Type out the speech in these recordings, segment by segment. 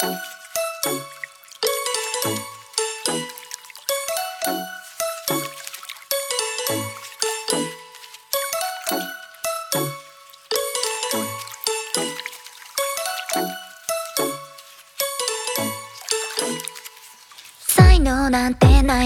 Thank you.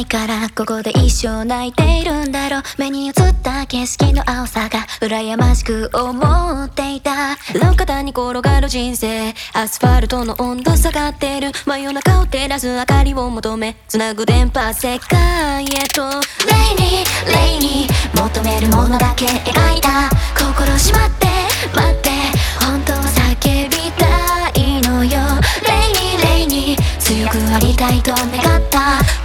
ないからここで一生泣いているんだろう。目に映った景色の青さが羨ましく思っていた。路肩に転がる人生。アスファルトの温度下がってる。真夜中を照らす明かりを求めつなぐ電波世界へと。レイニーレイニー求めるものだけ描いた。心しまって待って。本当は叫びたいのよ。レイニーレイニー強くありたいと願った。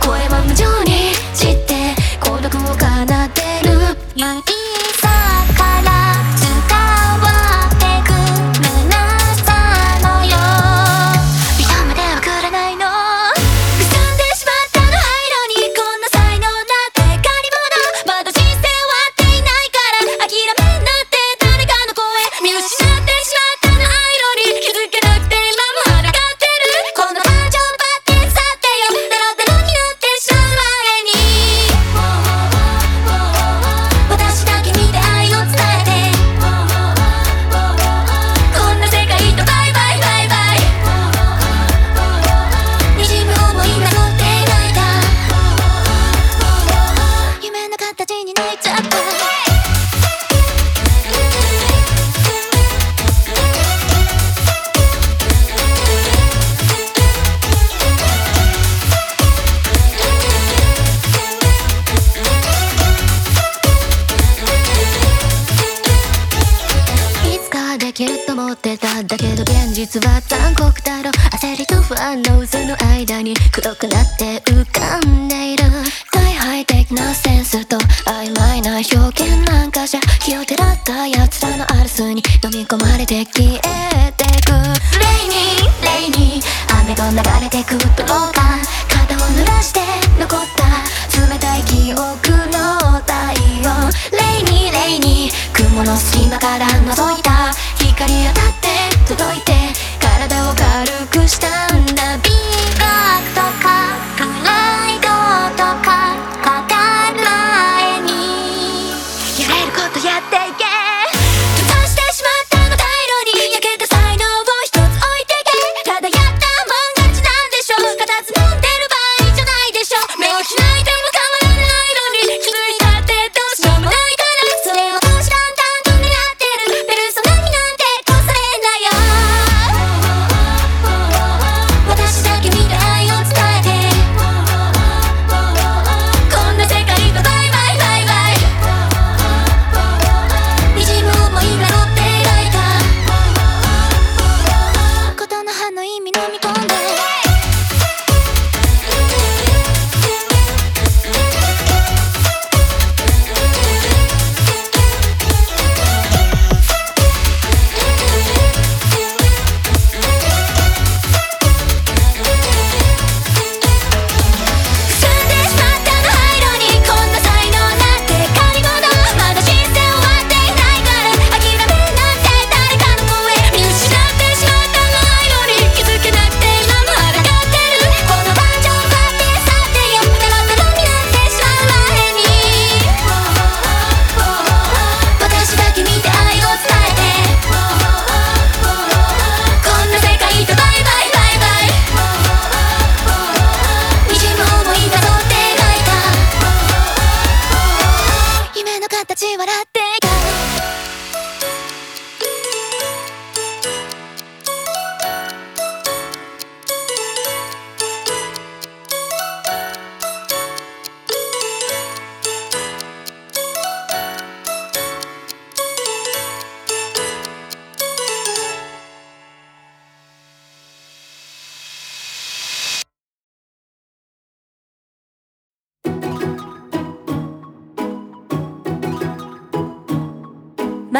きると思ってた。だけど現実は残酷だろ。焦りと不安の渦の間に黒くなって浮かんでいる。大敗的なセンスと曖昧な表現なんかじゃ。気をてらった奴らのアルスに飲み込まれて消えてく。レイニーレイニー雨と流れてくどうか肩を濡らして残った冷たい記憶の太陽。レイニーレイニー雲の隙間から覗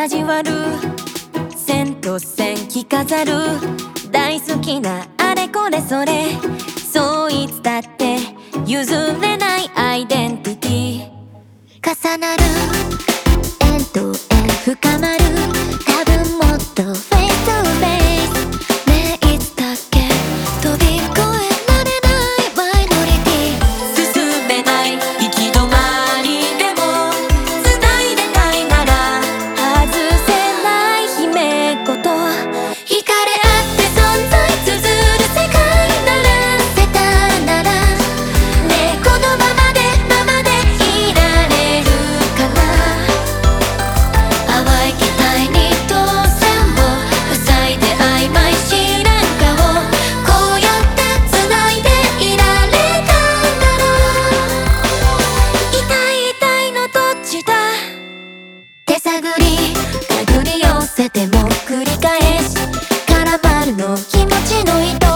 交わる。線と線着飾る。大好きなあれこれそれ。そいつだって譲れないアイデンティティ。重なる。円と円深まる。です。まるの気持ちの糸。